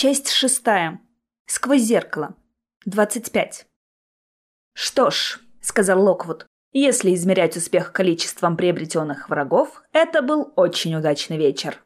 Часть шестая. Сквозь зеркало. Двадцать пять. «Что ж», — сказал Локвуд, — «если измерять успех количеством приобретенных врагов, это был очень удачный вечер».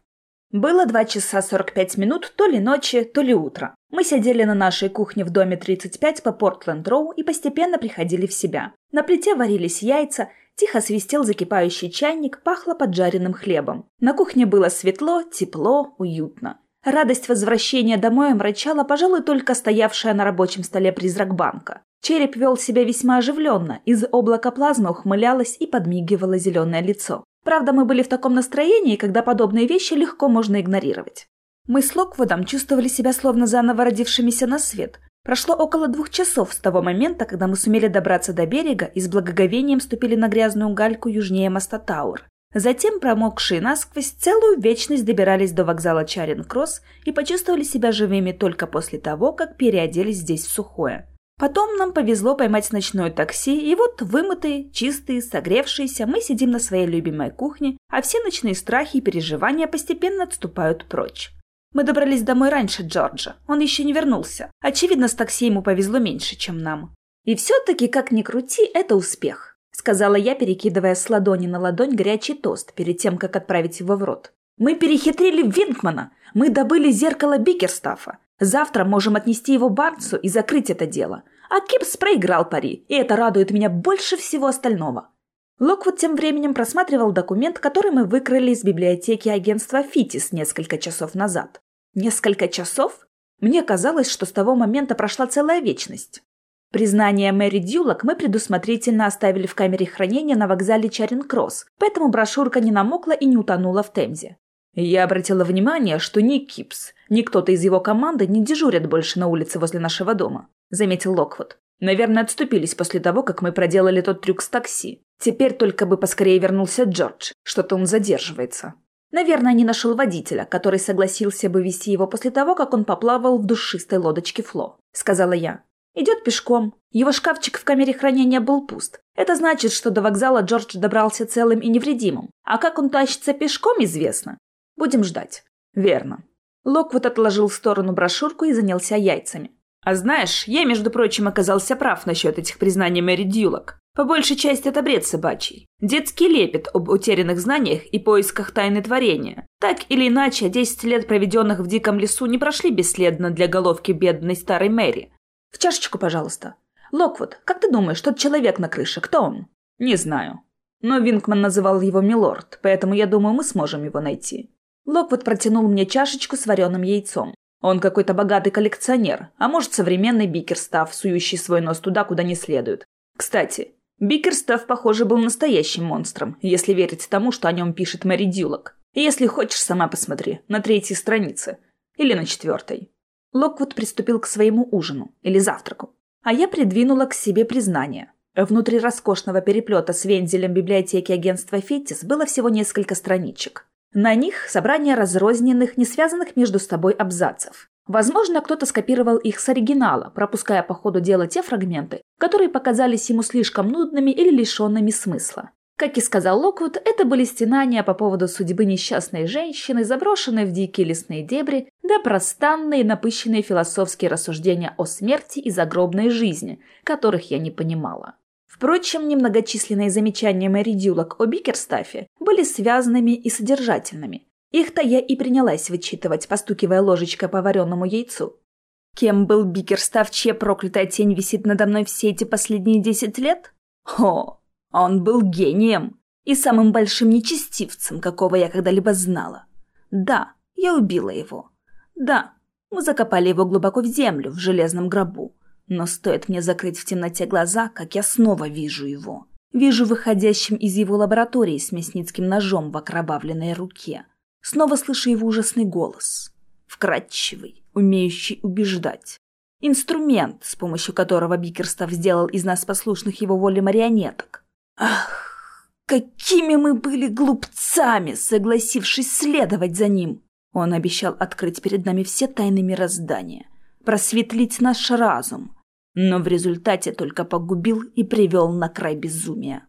Было два часа сорок пять минут то ли ночи, то ли утро. Мы сидели на нашей кухне в доме 35 по Портленд-Роу и постепенно приходили в себя. На плите варились яйца, тихо свистел закипающий чайник, пахло поджаренным хлебом. На кухне было светло, тепло, уютно. Радость возвращения домой омрачала, пожалуй, только стоявшая на рабочем столе призрак банка. Череп вел себя весьма оживленно, из облака плазмы ухмылялось и подмигивало зеленое лицо. Правда, мы были в таком настроении, когда подобные вещи легко можно игнорировать. Мы с Локвудом чувствовали себя словно заново родившимися на свет. Прошло около двух часов с того момента, когда мы сумели добраться до берега и с благоговением ступили на грязную гальку южнее моста Тауэр. Затем, промокшие насквозь, целую вечность добирались до вокзала Чаринг-Кросс и почувствовали себя живыми только после того, как переоделись здесь в сухое. Потом нам повезло поймать ночное такси, и вот вымытые, чистые, согревшиеся, мы сидим на своей любимой кухне, а все ночные страхи и переживания постепенно отступают прочь. Мы добрались домой раньше Джорджа. Он еще не вернулся. Очевидно, с такси ему повезло меньше, чем нам. И все-таки, как ни крути, это успех. — сказала я, перекидывая с ладони на ладонь горячий тост перед тем, как отправить его в рот. «Мы перехитрили Винкмана! Мы добыли зеркало Бикерстафа! Завтра можем отнести его Барнсу и закрыть это дело. А Кипс проиграл пари, и это радует меня больше всего остального». Локвуд тем временем просматривал документ, который мы выкрали из библиотеки агентства «Фитис» несколько часов назад. Несколько часов? Мне казалось, что с того момента прошла целая вечность. Признание Мэри Дюлок мы предусмотрительно оставили в камере хранения на вокзале Чаринг-Кросс, поэтому брошюрка не намокла и не утонула в Темзе. Я обратила внимание, что ни Кипс, ни кто-то из его команды не дежурят больше на улице возле нашего дома, заметил Локвуд. Наверное, отступились после того, как мы проделали тот трюк с такси. Теперь только бы поскорее вернулся Джордж. Что-то он задерживается. Наверное, не нашел водителя, который согласился бы вести его после того, как он поплавал в душистой лодочке Фло, сказала я. Идет пешком. Его шкафчик в камере хранения был пуст. Это значит, что до вокзала Джордж добрался целым и невредимым. А как он тащится пешком, известно. Будем ждать. Верно. Локвуд отложил в сторону брошюрку и занялся яйцами. А знаешь, я, между прочим, оказался прав насчет этих признаний Мэри Дюлок. По большей части это бред собачий. Детский лепет об утерянных знаниях и поисках тайны творения. Так или иначе, 10 лет, проведенных в диком лесу, не прошли бесследно для головки бедной старой Мэри. В чашечку, пожалуйста. Локвуд, как ты думаешь, тот человек на крыше, кто он? Не знаю. Но Винкман называл его Милорд, поэтому я думаю, мы сможем его найти. Локвуд протянул мне чашечку с вареным яйцом. Он какой-то богатый коллекционер, а может современный Бикерстав, сующий свой нос туда, куда не следует. Кстати, Бикерстав, похоже, был настоящим монстром, если верить тому, что о нем пишет Мэри Дюлок. Если хочешь, сама посмотри, на третьей странице. Или на четвертой. Локвуд приступил к своему ужину или завтраку, а я придвинула к себе признание. Внутри роскошного переплета с вензелем библиотеки агентства «Феттис» было всего несколько страничек. На них собрание разрозненных, не связанных между собой абзацев. Возможно, кто-то скопировал их с оригинала, пропуская по ходу дела те фрагменты, которые показались ему слишком нудными или лишенными смысла. Как и сказал Локвуд, это были стенания по поводу судьбы несчастной женщины, заброшенной в дикие лесные дебри, да простанные напыщенные философские рассуждения о смерти и загробной жизни, которых я не понимала. Впрочем, немногочисленные замечания Мэри Дюлок о Бикерстафе были связанными и содержательными. Их-то я и принялась вычитывать, постукивая ложечкой по вареному яйцу. Кем был Бикерстаф, чья проклятая тень висит надо мной все эти последние десять лет? Хо, он был гением и самым большим нечестивцем, какого я когда-либо знала. Да, я убила его. Да, мы закопали его глубоко в землю, в железном гробу. Но стоит мне закрыть в темноте глаза, как я снова вижу его. Вижу выходящим из его лаборатории с мясницким ножом в окровавленной руке. Снова слышу его ужасный голос. Вкрадчивый, умеющий убеждать. Инструмент, с помощью которого Бикерстав сделал из нас послушных его воле марионеток. Ах, какими мы были глупцами, согласившись следовать за ним! Он обещал открыть перед нами все тайны мироздания, просветлить наш разум, но в результате только погубил и привел на край безумия.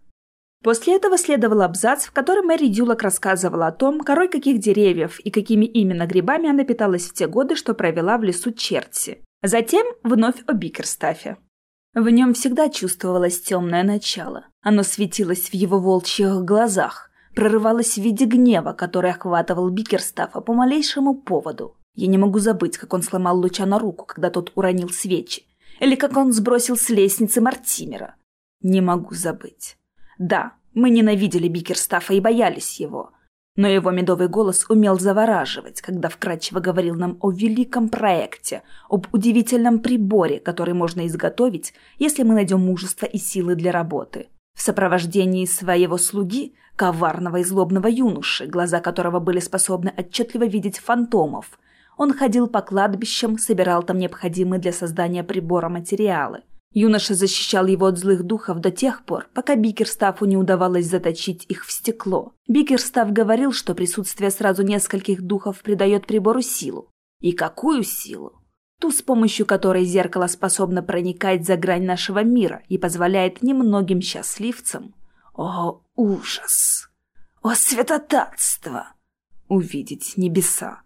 После этого следовал абзац, в котором Мэри Дюлок рассказывала о том, корой каких деревьев и какими именно грибами она питалась в те годы, что провела в лесу Черти. Затем вновь о Бикерстафе. В нем всегда чувствовалось темное начало. Оно светилось в его волчьих глазах, прорывалось в виде гнева, который охватывал Бикерстафа по малейшему поводу. Я не могу забыть, как он сломал Луча руку, когда тот уронил свечи, или как он сбросил с лестницы Мартимера. Не могу забыть. Да, мы ненавидели Бикерстафа и боялись его. Но его медовый голос умел завораживать, когда вкратчиво говорил нам о великом проекте, об удивительном приборе, который можно изготовить, если мы найдем мужество и силы для работы. В сопровождении своего слуги, коварного и злобного юноши, глаза которого были способны отчетливо видеть фантомов, он ходил по кладбищам, собирал там необходимые для создания прибора материалы – Юноша защищал его от злых духов до тех пор, пока Бикерстафу не удавалось заточить их в стекло. Бикерстаф говорил, что присутствие сразу нескольких духов придает прибору силу. И какую силу? Ту, с помощью которой зеркало способно проникать за грань нашего мира и позволяет немногим счастливцам... О, ужас! О, святотатство! Увидеть небеса.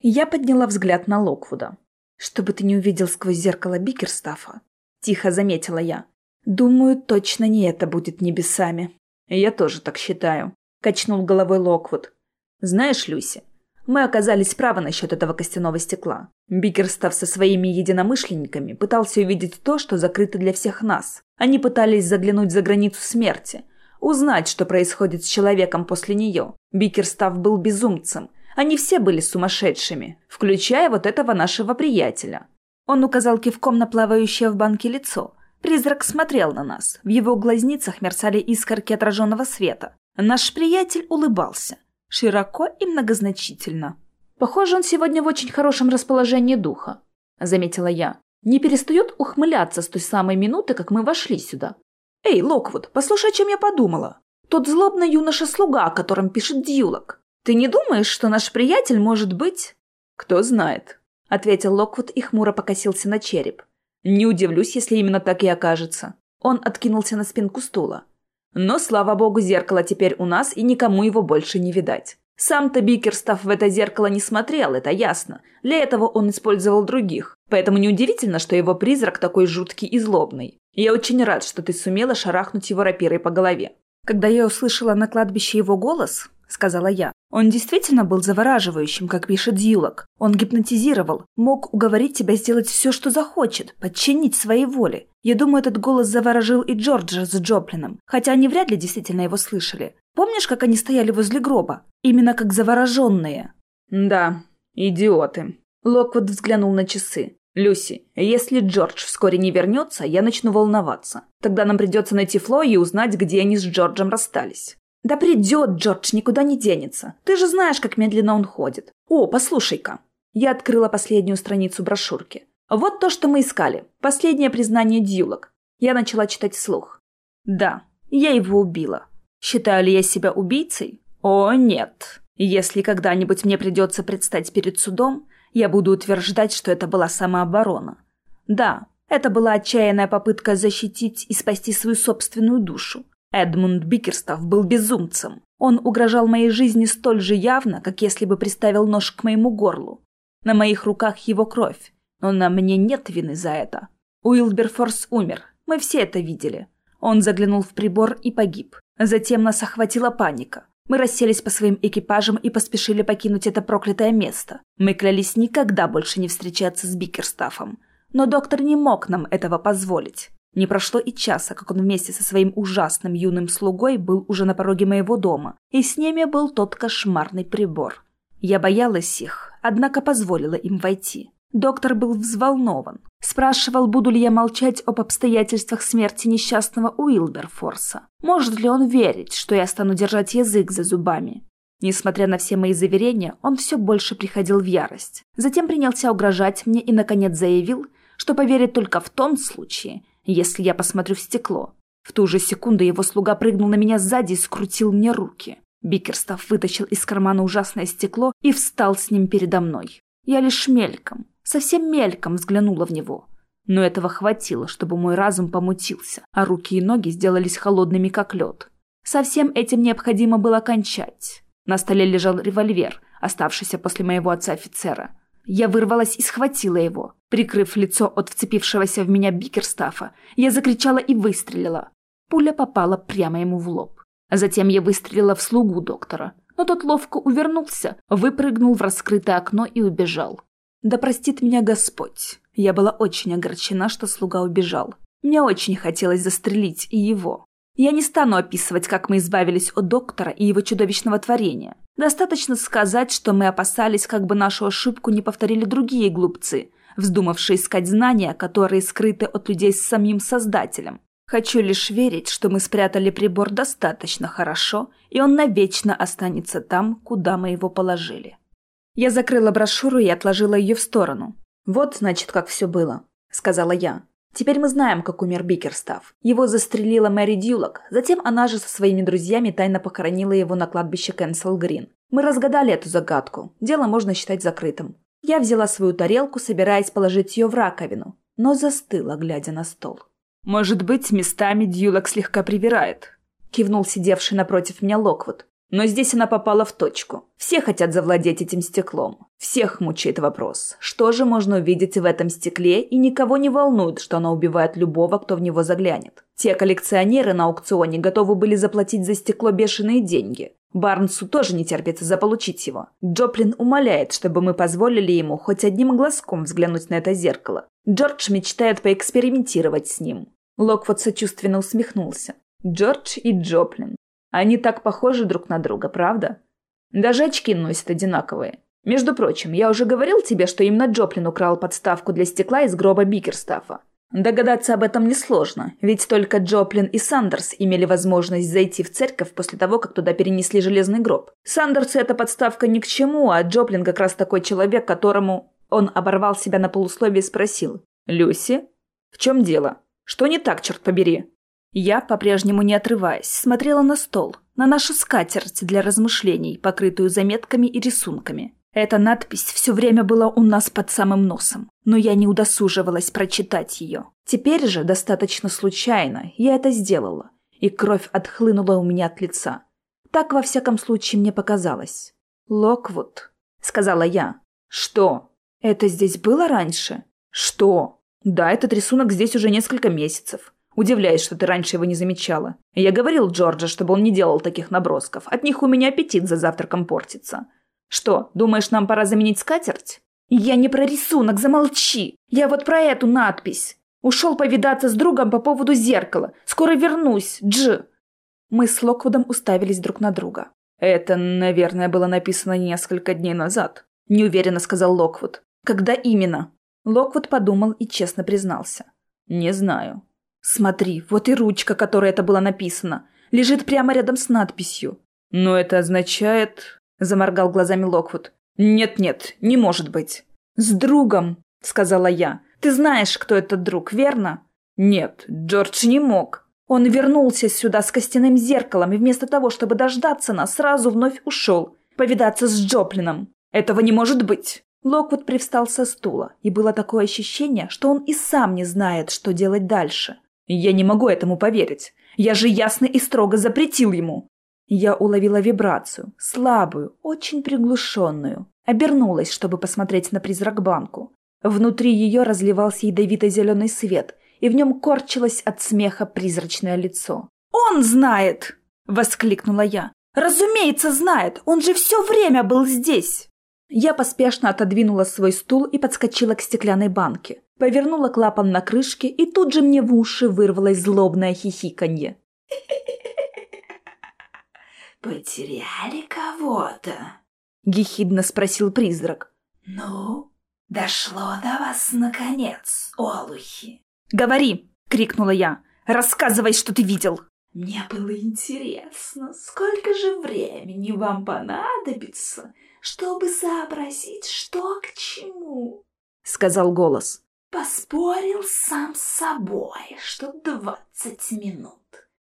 Я подняла взгляд на Локвуда. Чтобы ты не увидел сквозь зеркало Бикерстафа, — тихо заметила я. «Думаю, точно не это будет небесами». «Я тоже так считаю», — качнул головой Локвуд. «Знаешь, Люси, мы оказались правы насчет этого костяного стекла. Бикерстав со своими единомышленниками пытался увидеть то, что закрыто для всех нас. Они пытались заглянуть за границу смерти, узнать, что происходит с человеком после нее. Бикерстав был безумцем. Они все были сумасшедшими, включая вот этого нашего приятеля. Он указал кивком на плавающее в банке лицо. Призрак смотрел на нас. В его глазницах мерцали искорки отраженного света. Наш приятель улыбался. Широко и многозначительно. «Похоже, он сегодня в очень хорошем расположении духа», — заметила я. «Не перестает ухмыляться с той самой минуты, как мы вошли сюда». «Эй, Локвуд, послушай, о чем я подумала. Тот злобный юноша-слуга, о котором пишет Дьюлок. Ты не думаешь, что наш приятель может быть...» «Кто знает», — ответил Локвуд и хмуро покосился на череп. «Не удивлюсь, если именно так и окажется». Он откинулся на спинку стула. «Но, слава богу, зеркало теперь у нас, и никому его больше не видать. Сам-то Бикерстав в это зеркало не смотрел, это ясно. Для этого он использовал других. Поэтому неудивительно, что его призрак такой жуткий и злобный. Я очень рад, что ты сумела шарахнуть его рапирой по голове». Когда я услышала на кладбище его голос, — сказала я. Он действительно был завораживающим, как пишет Дьюлок. Он гипнотизировал, мог уговорить тебя сделать все, что захочет, подчинить своей воле. Я думаю, этот голос заворожил и Джорджа с Джоплином, хотя они вряд ли действительно его слышали. Помнишь, как они стояли возле гроба? Именно как завороженные. Да, идиоты. Локвуд взглянул на часы. «Люси, если Джордж вскоре не вернется, я начну волноваться. Тогда нам придется найти Фло и узнать, где они с Джорджем расстались». «Да придет, Джордж, никуда не денется. Ты же знаешь, как медленно он ходит. О, послушай-ка». Я открыла последнюю страницу брошюрки. Вот то, что мы искали. Последнее признание Дьюлок. Я начала читать вслух. Да, я его убила. Считаю ли я себя убийцей? О, нет. Если когда-нибудь мне придется предстать перед судом, я буду утверждать, что это была самооборона. Да, это была отчаянная попытка защитить и спасти свою собственную душу. Эдмунд Бикерстаф был безумцем. Он угрожал моей жизни столь же явно, как если бы приставил нож к моему горлу. На моих руках его кровь, но на мне нет вины за это. Уилберфорс умер, мы все это видели. Он заглянул в прибор и погиб. Затем нас охватила паника. Мы расселись по своим экипажам и поспешили покинуть это проклятое место. Мы клялись никогда больше не встречаться с Бикерстафом. Но доктор не мог нам этого позволить. Не прошло и часа, как он вместе со своим ужасным юным слугой был уже на пороге моего дома, и с ними был тот кошмарный прибор. Я боялась их, однако позволила им войти. Доктор был взволнован. Спрашивал, буду ли я молчать об обстоятельствах смерти несчастного Уилберфорса. Может ли он верить, что я стану держать язык за зубами? Несмотря на все мои заверения, он все больше приходил в ярость. Затем принялся угрожать мне и, наконец, заявил, что поверит только в том случае, если я посмотрю в стекло. В ту же секунду его слуга прыгнул на меня сзади и скрутил мне руки. Бикерстав вытащил из кармана ужасное стекло и встал с ним передо мной. Я лишь мельком, совсем мельком взглянула в него. Но этого хватило, чтобы мой разум помутился, а руки и ноги сделались холодными, как лед. Со всем этим необходимо было кончать. На столе лежал револьвер, оставшийся после моего отца-офицера. Я вырвалась и схватила его. Прикрыв лицо от вцепившегося в меня Бикерстафа, я закричала и выстрелила. Пуля попала прямо ему в лоб. Затем я выстрелила в слугу доктора, но тот ловко увернулся, выпрыгнул в раскрытое окно и убежал. Да простит меня Господь. Я была очень огорчена, что слуга убежал. Мне очень хотелось застрелить и его. Я не стану описывать, как мы избавились от доктора и его чудовищного творения. Достаточно сказать, что мы опасались, как бы нашу ошибку не повторили другие глупцы, вздумавшие искать знания, которые скрыты от людей с самим Создателем. Хочу лишь верить, что мы спрятали прибор достаточно хорошо, и он навечно останется там, куда мы его положили. Я закрыла брошюру и отложила ее в сторону. «Вот, значит, как все было», — сказала я. Теперь мы знаем, как умер Бикерстав. Его застрелила Мэри Дюлок, затем она же со своими друзьями тайно похоронила его на кладбище Кэнсел Грин. Мы разгадали эту загадку. Дело можно считать закрытым. Я взяла свою тарелку, собираясь положить ее в раковину, но застыла, глядя на стол. «Может быть, местами Дьюлок слегка привирает», — кивнул сидевший напротив меня Локвуд. Но здесь она попала в точку. Все хотят завладеть этим стеклом. Всех мучает вопрос, что же можно увидеть в этом стекле, и никого не волнует, что она убивает любого, кто в него заглянет. Те коллекционеры на аукционе готовы были заплатить за стекло бешеные деньги. Барнсу тоже не терпится заполучить его. Джоплин умоляет, чтобы мы позволили ему хоть одним глазком взглянуть на это зеркало. Джордж мечтает поэкспериментировать с ним. Локвуд сочувственно усмехнулся. Джордж и Джоплин. Они так похожи друг на друга, правда? Даже очки носят одинаковые. Между прочим, я уже говорил тебе, что именно Джоплин украл подставку для стекла из гроба Бикерстафа. Догадаться об этом несложно, ведь только Джоплин и Сандерс имели возможность зайти в церковь после того, как туда перенесли железный гроб. Сандерсу эта подставка ни к чему, а Джоплин как раз такой человек, которому... Он оборвал себя на полусловие и спросил. «Люси? В чем дело? Что не так, черт побери?» Я, по-прежнему не отрываясь, смотрела на стол, на нашу скатерть для размышлений, покрытую заметками и рисунками. Эта надпись все время была у нас под самым носом, но я не удосуживалась прочитать ее. Теперь же, достаточно случайно, я это сделала, и кровь отхлынула у меня от лица. Так, во всяком случае, мне показалось. «Локвуд», — сказала я. «Что? Это здесь было раньше?» «Что? Да, этот рисунок здесь уже несколько месяцев. Удивляюсь, что ты раньше его не замечала. Я говорил Джорджа, чтобы он не делал таких набросков. От них у меня аппетит за завтраком портится. Что, думаешь, нам пора заменить скатерть? Я не про рисунок, замолчи. Я вот про эту надпись. Ушел повидаться с другом по поводу зеркала. Скоро вернусь, Дж. Мы с Локвудом уставились друг на друга. Это, наверное, было написано несколько дней назад. Неуверенно сказал Локвуд. Когда именно? Локвуд подумал и честно признался. Не знаю. Смотри, вот и ручка, которой это было написано, лежит прямо рядом с надписью. Но это означает... Заморгал глазами Локвуд. «Нет-нет, не может быть». «С другом», — сказала я. «Ты знаешь, кто этот друг, верно?» «Нет, Джордж не мог. Он вернулся сюда с костяным зеркалом и вместо того, чтобы дождаться нас, сразу вновь ушел, повидаться с Джоплином. Этого не может быть!» Локвуд привстал со стула, и было такое ощущение, что он и сам не знает, что делать дальше. Я не могу этому поверить. Я же ясно и строго запретил ему. Я уловила вибрацию, слабую, очень приглушенную. Обернулась, чтобы посмотреть на призрак-банку. Внутри ее разливался ядовито-зеленый свет, и в нем корчилось от смеха призрачное лицо. «Он знает!» — воскликнула я. «Разумеется, знает! Он же все время был здесь!» Я поспешно отодвинула свой стул и подскочила к стеклянной банке. Повернула клапан на крышке, и тут же мне в уши вырвалось злобное хихиканье. «Потеряли кого-то?» — гехидно спросил призрак. «Ну, дошло до вас, наконец, олухи!» «Говори!» — крикнула я. «Рассказывай, что ты видел!» «Мне было интересно, сколько же времени вам понадобится, чтобы сообразить, что к чему?» — сказал голос. Поспорил сам с собой, что двадцать минут.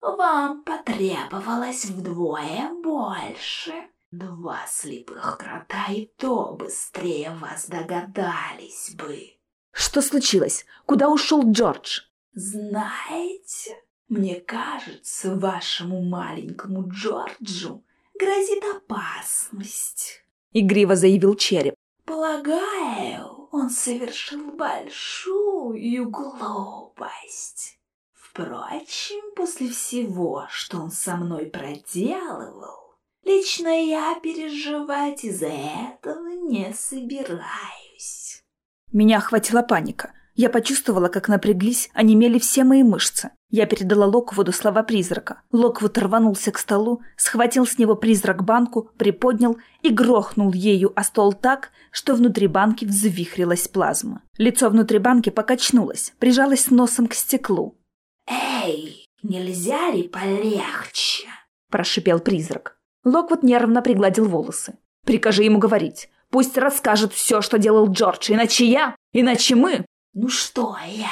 Вам потребовалось вдвое больше. Два слепых крота и то быстрее вас догадались бы. Что случилось? Куда ушел Джордж? Знаете, Мне кажется, вашему маленькому Джорджу грозит опасность. Игриво заявил череп. Полагаю, он совершил большую глупость. Впрочем, после всего, что он со мной проделывал, лично я переживать из-за этого не собираюсь. Меня охватила паника. Я почувствовала, как напряглись, онемели все мои мышцы. Я передала Локвуду слова призрака. Локвуд рванулся к столу, схватил с него призрак банку, приподнял и грохнул ею о стол так, что внутри банки взвихрилась плазма. Лицо внутри банки покачнулось, прижалось носом к стеклу. «Эй, нельзя ли полегче?» – прошипел призрак. Локвуд нервно пригладил волосы. «Прикажи ему говорить. Пусть расскажет все, что делал Джордж, иначе я, иначе мы...» «Ну что я?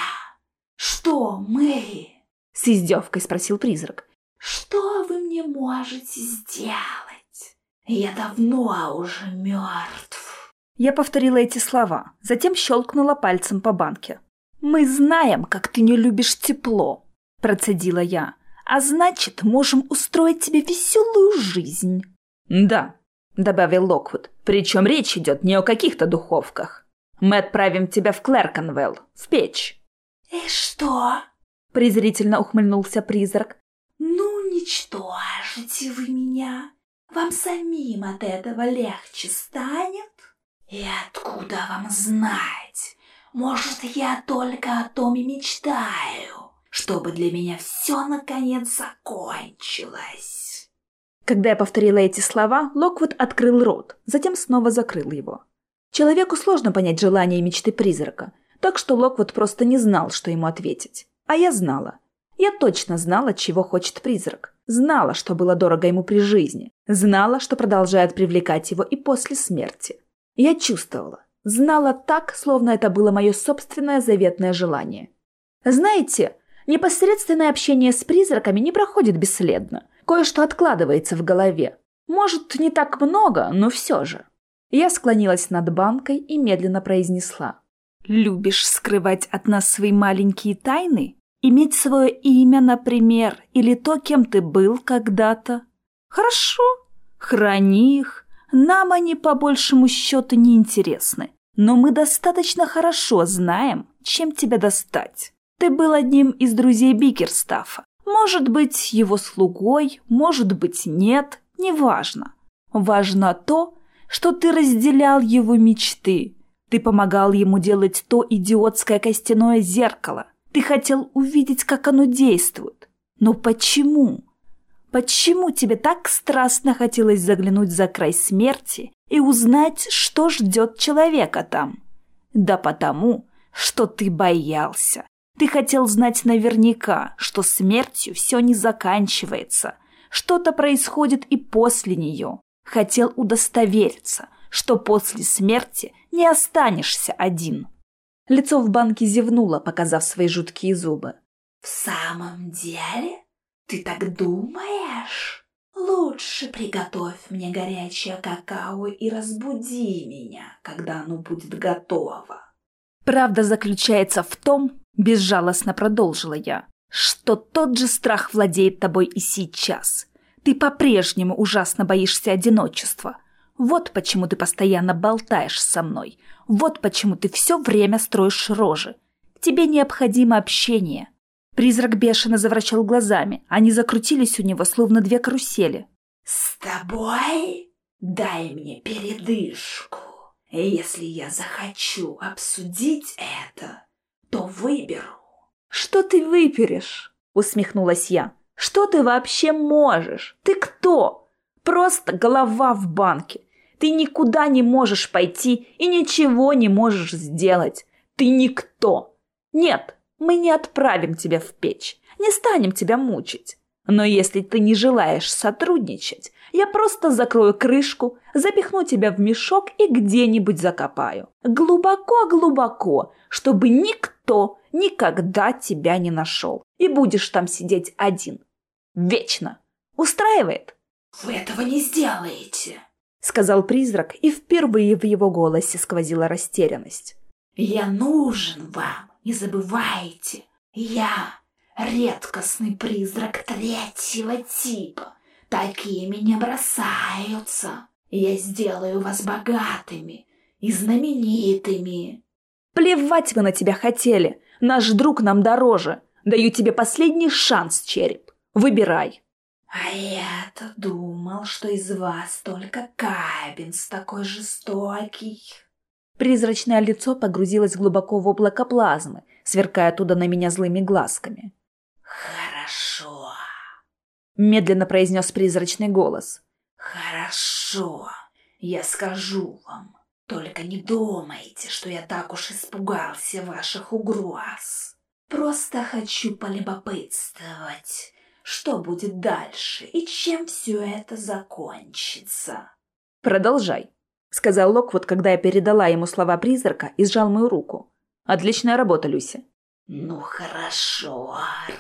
Что мы?» С издевкой спросил призрак. «Что вы мне можете сделать? Я давно уже мертв». Я повторила эти слова, затем щелкнула пальцем по банке. «Мы знаем, как ты не любишь тепло», – процедила я. «А значит, можем устроить тебе веселую жизнь». «Да», – добавил Локвуд. «Причем речь идет не о каких-то духовках. Мы отправим тебя в Клерконвелл, в печь». «И что?» – презрительно ухмыльнулся призрак. «Ну, ничтожите вы меня. Вам самим от этого легче станет? И откуда вам знать? Может, я только о том и мечтаю, чтобы для меня все наконец закончилось». Когда я повторила эти слова, Локвуд открыл рот, затем снова закрыл его. Человеку сложно понять желания и мечты призрака, так что Локвуд просто не знал, что ему ответить. А я знала. Я точно знала, чего хочет призрак. Знала, что было дорого ему при жизни. Знала, что продолжает привлекать его и после смерти. Я чувствовала. Знала так, словно это было мое собственное заветное желание. Знаете, непосредственное общение с призраками не проходит бесследно. Кое-что откладывается в голове. Может, не так много, но все же. Я склонилась над банкой и медленно произнесла. «Любишь скрывать от нас свои маленькие тайны? Иметь свое имя, например, или то, кем ты был когда-то? Хорошо, храни их. Нам они по большему счету не интересны. Но мы достаточно хорошо знаем, чем тебя достать. Ты был одним из друзей Бикерстафа. Может быть, его слугой, может быть, нет, неважно. Важно то, что ты разделял его мечты, ты помогал ему делать то идиотское костяное зеркало. Ты хотел увидеть, как оно действует. Но почему? Почему тебе так страстно хотелось заглянуть за край смерти и узнать, что ждет человека там? Да потому, что ты боялся. Ты хотел знать наверняка, что смертью все не заканчивается. Что-то происходит и после нее. Хотел удостовериться – что после смерти не останешься один. Лицо в банке зевнуло, показав свои жуткие зубы. «В самом деле? Ты так думаешь? Лучше приготовь мне горячее какао и разбуди меня, когда оно будет готово». Правда заключается в том, безжалостно продолжила я, что тот же страх владеет тобой и сейчас. Ты по-прежнему ужасно боишься одиночества – вот почему ты постоянно болтаешь со мной. Вот почему ты все время строишь рожи. Тебе необходимо общение. Призрак бешено завращал глазами. Они закрутились у него, словно две карусели. «С тобой? Дай мне передышку. Если я захочу обсудить это, то выберу». «Что ты выберешь?» — усмехнулась я. «Что ты вообще можешь? Ты кто? Просто голова в банке. Ты никуда не можешь пойти и ничего не можешь сделать. Ты никто. Нет, мы не отправим тебя в печь, не станем тебя мучить. Но если ты не желаешь сотрудничать, я просто закрою крышку, запихну тебя в мешок и где-нибудь закопаю. Глубоко-глубоко, чтобы никто никогда тебя не нашел. И будешь там сидеть один. Вечно. Устраивает? Вы этого не сделаете. — сказал призрак, и впервые в его голосе сквозила растерянность. «Я нужен вам, не забывайте. Я редкостный призрак третьего типа. Такими не бросаются. Я сделаю вас богатыми и знаменитыми. Плевать вы на тебя хотели. Наш друг нам дороже. Даю тебе последний шанс, череп. Выбирай. А я-то думал, что из вас только Кабинс такой жестокий. Призрачное лицо погрузилось глубоко в облако плазмы, сверкая оттуда на меня злыми глазками. «Хорошо», — медленно произнес призрачный голос. «Хорошо, я скажу вам. Только не думайте, что я так уж испугался ваших угроз. Просто хочу полюбопытствовать, что будет дальше и чем все это закончится». «Продолжай», — сказал Локвуд, когда я передала ему слова призрака и сжал мою руку. «Отличная работа, Люси». «Ну хорошо,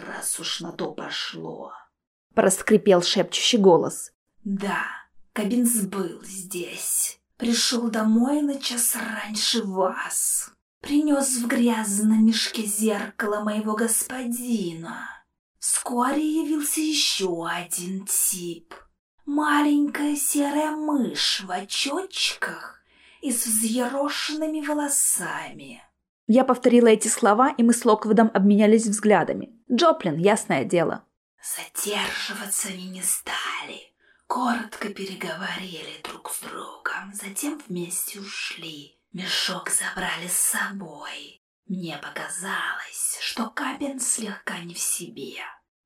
раз уж на то пошло», — проскрипел шепчущий голос. «Да, Кабинс был здесь. Пришел домой на час раньше вас. Принес в грязном мешке зеркало моего господина. Вскоре явился еще один тип. Маленькая серая мышь в очочках и с взъерошенными волосами. Я повторила эти слова, и мы с Локвудом обменялись взглядами. Джоплин, ясное дело. Задерживаться они не стали. Коротко переговорили друг с другом, затем вместе ушли. Мешок забрали с собой. Мне показалось, что Кабин слегка не в себе.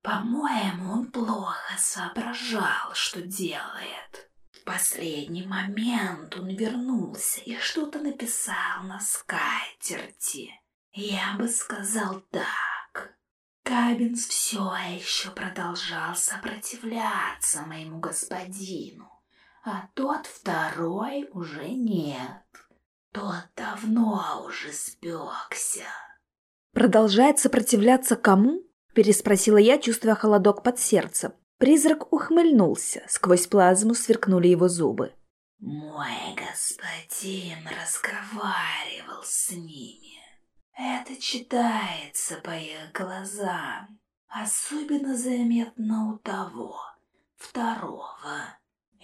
По-моему, он плохо соображал, что делает. В последний момент он вернулся и что-то написал на скатерти. Я бы сказал так. Кабинс все еще продолжал сопротивляться моему господину, а тот второй уже нет. Тот давно уже спекся. «Продолжает сопротивляться кому?» – переспросила я, чувствуя холодок под сердцем. Призрак ухмыльнулся, сквозь плазму сверкнули его зубы. «Мой господин разговаривал с ними. Это читается по их глазам. Особенно заметно у того, второго.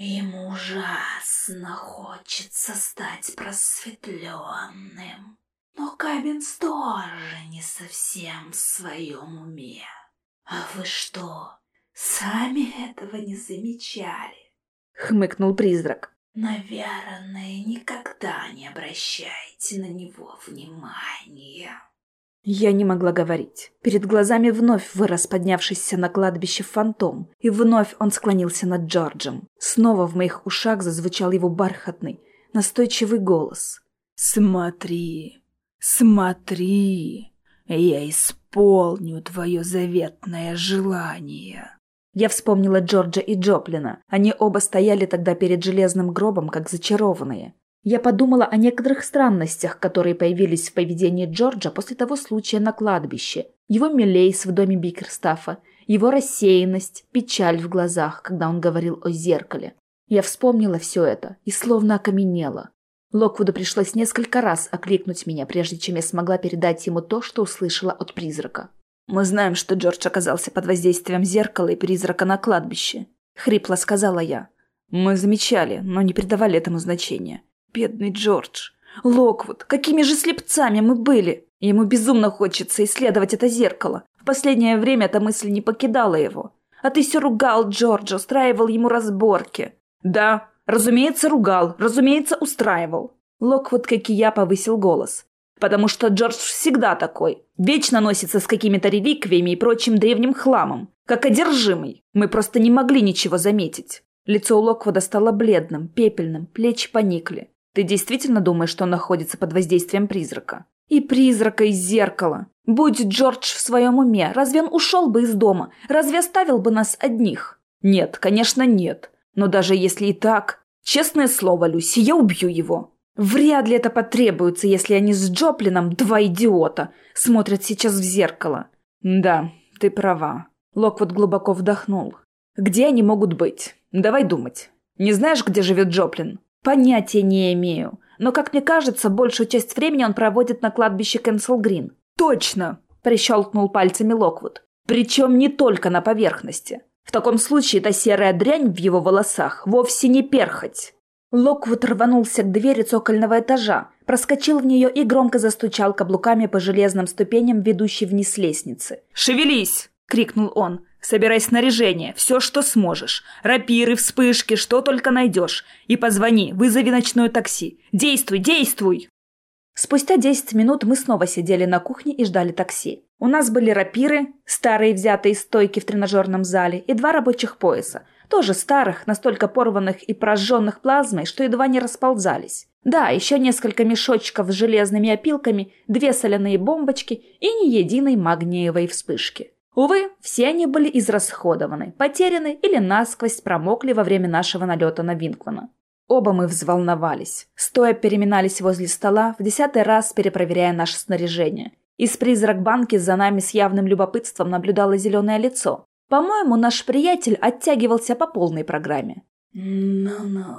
Ему ужасно хочется стать просветленным. Но Кабинс тоже не совсем в своем уме. А вы что, сами этого не замечали? Хмыкнул призрак. Наверное, никогда не обращайте на него внимания. Я не могла говорить. Перед глазами вновь вырос поднявшийся на кладбище фантом, и вновь он склонился над Джорджем. Снова в моих ушах зазвучал его бархатный, настойчивый голос. «Смотри, смотри, я исполню твое заветное желание». Я вспомнила Джорджа и Джоплина. Они оба стояли тогда перед железным гробом, как зачарованные. Я подумала о некоторых странностях, которые появились в поведении Джорджа после того случая на кладбище. Его милейс в доме Бикерстафа, его рассеянность, печаль в глазах, когда он говорил о зеркале. Я вспомнила все это и словно окаменела. Локвуду пришлось несколько раз окликнуть меня, прежде чем я смогла передать ему то, что услышала от призрака. «Мы знаем, что Джордж оказался под воздействием зеркала и призрака на кладбище», — хрипло сказала я. «Мы замечали, но не придавали этому значения. Бедный Джордж. Локвуд, какими же слепцами мы были! Ему безумно хочется исследовать это зеркало. В последнее время эта мысль не покидала его. А ты все ругал Джорджа, устраивал ему разборки. Да, разумеется, ругал, разумеется, устраивал. Локвуд, как и я, повысил голос. Потому что Джордж всегда такой. Вечно носится с какими-то реликвиями и прочим древним хламом. Как одержимый. Мы просто не могли ничего заметить. Лицо у Локвуда стало бледным, пепельным, плечи поникли. Ты действительно думаешь, что он находится под воздействием призрака? И призрака из зеркала. Будь Джордж в своем уме, разве он ушел бы из дома? Разве оставил бы нас одних? Нет, конечно, нет. Но даже если и так... Честное слово, Люси, я убью его. Вряд ли это потребуется, если они с Джоплином, два идиота, смотрят сейчас в зеркало. Да, ты права. Локвуд глубоко вдохнул. Где они могут быть? Давай думать. Не знаешь, где живет Джоплин? Понятия не имею. Но, как мне кажется, большую часть времени он проводит на кладбище Кэнсел Грин. Точно! Прищелкнул пальцами Локвуд. Причем не только на поверхности. В таком случае эта серая дрянь в его волосах вовсе не перхоть. Локвуд рванулся к двери цокольного этажа, проскочил в нее и громко застучал каблуками по железным ступеням, ведущей вниз лестницы. «Шевелись!» — крикнул он. «Собирай снаряжение, все, что сможешь. Рапиры, вспышки, что только найдешь. И позвони, вызови ночное такси. Действуй, действуй!» Спустя 10 минут мы снова сидели на кухне и ждали такси. У нас были рапиры, старые взятые из стойки в тренажерном зале, и два рабочих пояса, тоже старых, настолько порванных и прожженных плазмой, что едва не расползались. Да, еще несколько мешочков с железными опилками, две соляные бомбочки и ни единой магниевой вспышки. Увы, все они были израсходованы, потеряны или насквозь промокли во время нашего налета на Винкмана. Оба мы взволновались. Стоя переминались возле стола, в десятый раз перепроверяя наше снаряжение. Из призрак-банки за нами с явным любопытством наблюдало зеленое лицо. По-моему, наш приятель оттягивался по полной программе. «Ну-ну,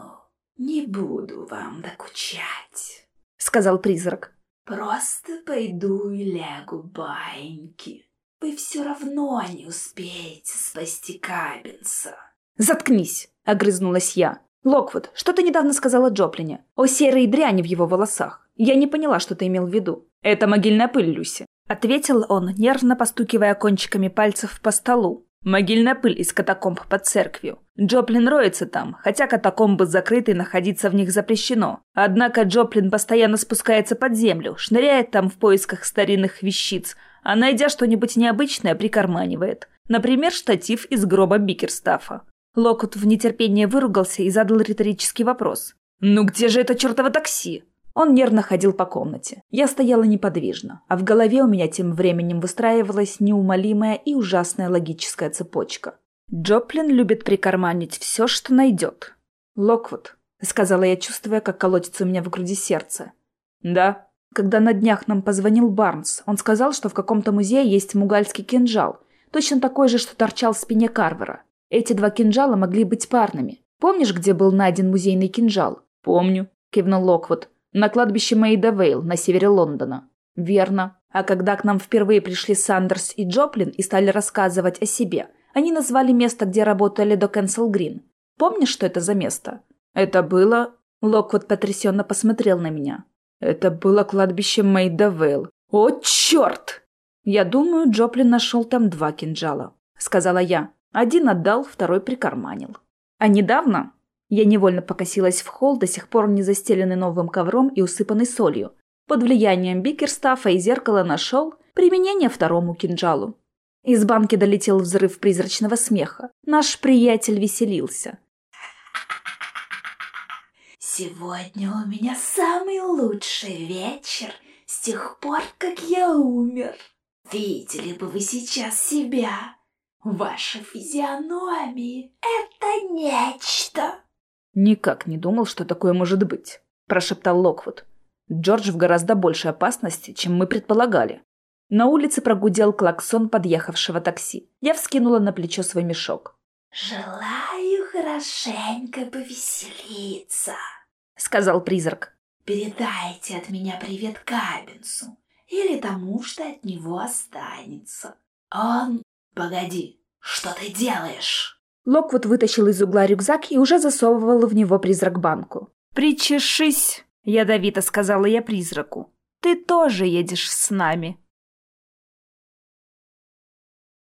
не буду вам докучать», — сказал призрак. «Просто пойду и лягу баиньки. Вы все равно не успеете спасти Кабинса». «Заткнись!» — огрызнулась я. «Локвуд, что ты недавно сказала Джоплине? О серой дряни в его волосах. Я не поняла, что ты имел в виду. Это могильная пыль, Люси», — ответил он, нервно постукивая кончиками пальцев по столу. «Могильная пыль из катакомб под церковью. Джоплин роется там, хотя катакомбы закрыты и находиться в них запрещено. Однако Джоплин постоянно спускается под землю, шныряет там в поисках старинных вещиц, а найдя что-нибудь необычное, прикарманивает. Например, штатив из гроба Бикерстафа. Локут в нетерпении выругался и задал риторический вопрос. «Ну где же это чертово такси?» Он нервно ходил по комнате. Я стояла неподвижно, а в голове у меня тем временем выстраивалась неумолимая и ужасная логическая цепочка. Джоплин любит прикарманить все, что найдет. «Локвуд», — сказала я, чувствуя, как колотится у меня в груди сердце. «Да». Когда на днях нам позвонил Барнс, он сказал, что в каком-то музее есть мугальский кинжал, точно такой же, что торчал в спине Карвера. Эти два кинжала могли быть парными. Помнишь, где был найден музейный кинжал? Помню, кивнул Локвуд. На кладбище Мейда Вейл на севере Лондона. Верно. А когда к нам впервые пришли Сандерс и Джоплин и стали рассказывать о себе, они назвали место, где работали до Кэнсел Грин. Помнишь, что это за место? Это было... Локвуд потрясенно посмотрел на меня. Это было кладбище Мейда Вейл. О, черт! Я думаю, Джоплин нашел там два кинжала, сказала я. Один отдал, второй прикарманил. А недавно я невольно покосилась в холл, до сих пор не застеленный новым ковром и усыпанный солью. Под влиянием Бикерстафа и зеркала нашел применение второму кинжалу. Из банки долетел взрыв призрачного смеха. Наш приятель веселился. «Сегодня у меня самый лучший вечер с тех пор, как я умер. Видели бы вы сейчас себя, Ваши физиономии — это нечто!» «Никак не думал, что такое может быть», — прошептал Локвуд. «Джордж в гораздо большей опасности, чем мы предполагали». На улице прогудел клаксон подъехавшего такси. Я вскинула на плечо свой мешок. «Желаю хорошенько повеселиться», — сказал призрак. «Передайте от меня привет Кабинсу или тому, что от него останется. Он «Погоди, что ты делаешь?» Локвуд вытащил из угла рюкзак и уже засовывал в него призрак-банку. «Причешись!» — ядовито сказала я призраку. «Ты тоже едешь с нами!»